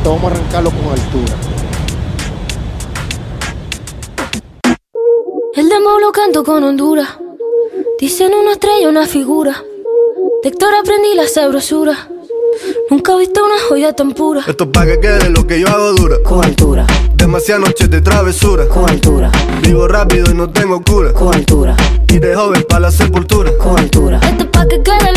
Esto vamos a arrancarlo con altura. El demo lo canto con Honduras. Dicen una estrella, una figura. De Héctor aprendí la sabrosura. Nunca he visto una joya tan pura. Esto es pa' que quede lo que yo hago dura. Con altura, Demasiadas noches de travesura. con altura, Vivo rápido y no tengo cura. con altura, Y de joven pa' la sepultura. con altura, Esto es pa' que quede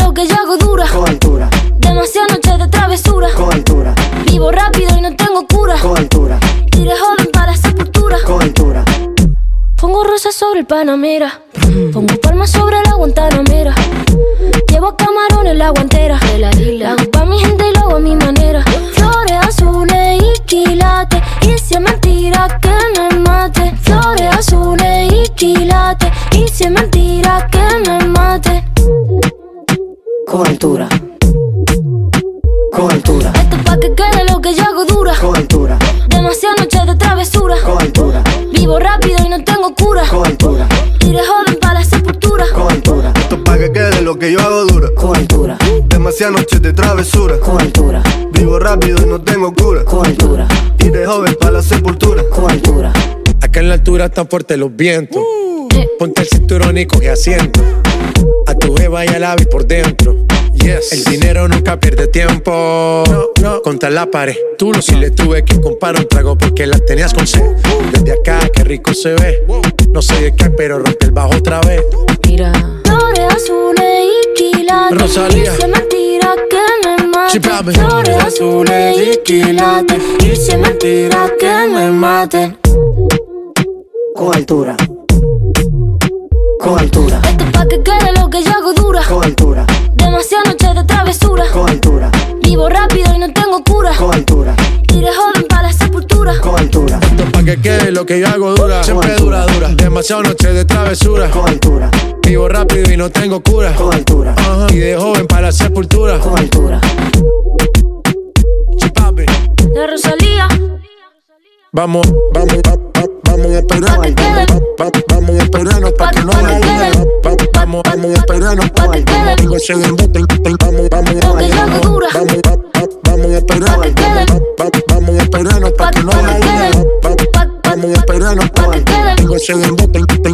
Rosas sobre el Panamera. Pongo palmas sobre la Guantanamera. Llevo camarones en la guantera. La hago pa' mi gente y lo hago a mi manera. Flores azules y quilates. Y si es mentira que me mate. Flores azules y quilates. Y si es mentira que me mate. con altura, con altura, Esto es pa' que que yo hago dura. con altura, Demasiadas noches de travesura. con altura, Vivo rápido y no tengo cura. con altura, Y de joven pa' la sepultura. con altura, Acá en la altura están fuertes los vientos. Ponte el cinturón y coge asiento. A tu jeva y al ave por dentro. Yes. El dinero nunca pierde tiempo. No, no. Contra la pared. Tú lo si le tuve que comprar un trago porque la tenías con sed. Desde acá, qué rico se ve. No sé de qué, pero rompe el bajo otra vez. Mira. Flores azules quilates. Rosalía. Es mentira que me Sí, mate. papi. Flores azules y quilates. Es mentira que me mate. con altura, con altura, Esto es pa' que quede lo que yo hago dura. con altura, Demasiadas noches de travesura. con altura, Vivo rápido y no tengo cura. con altura, Iré joven para la sepultura. con altura, Esto pa' que quede lo que yo hago dura. Siempre dura, dura. Demasiado noche de travesura. con altura, Vivo rápido y no tengo cura. con altura, Ajá. Y de joven para la sepultura. con altura, Sí, papi. La Rosalía. Vamos, vamos, va- va- vamos a esperarnos. Va- va- Vamos a esperarnos pa' que no la. Va- Vamos, vamos a esperarnos Pa' que quede. Digo, se el- Vamos, vamos. Vamos, va- va- vamos a esperarnos. Vamos a esperarnos pa' Pa' que no la pa- Vamos a esperarnos. pa' que quede. Digo, se el-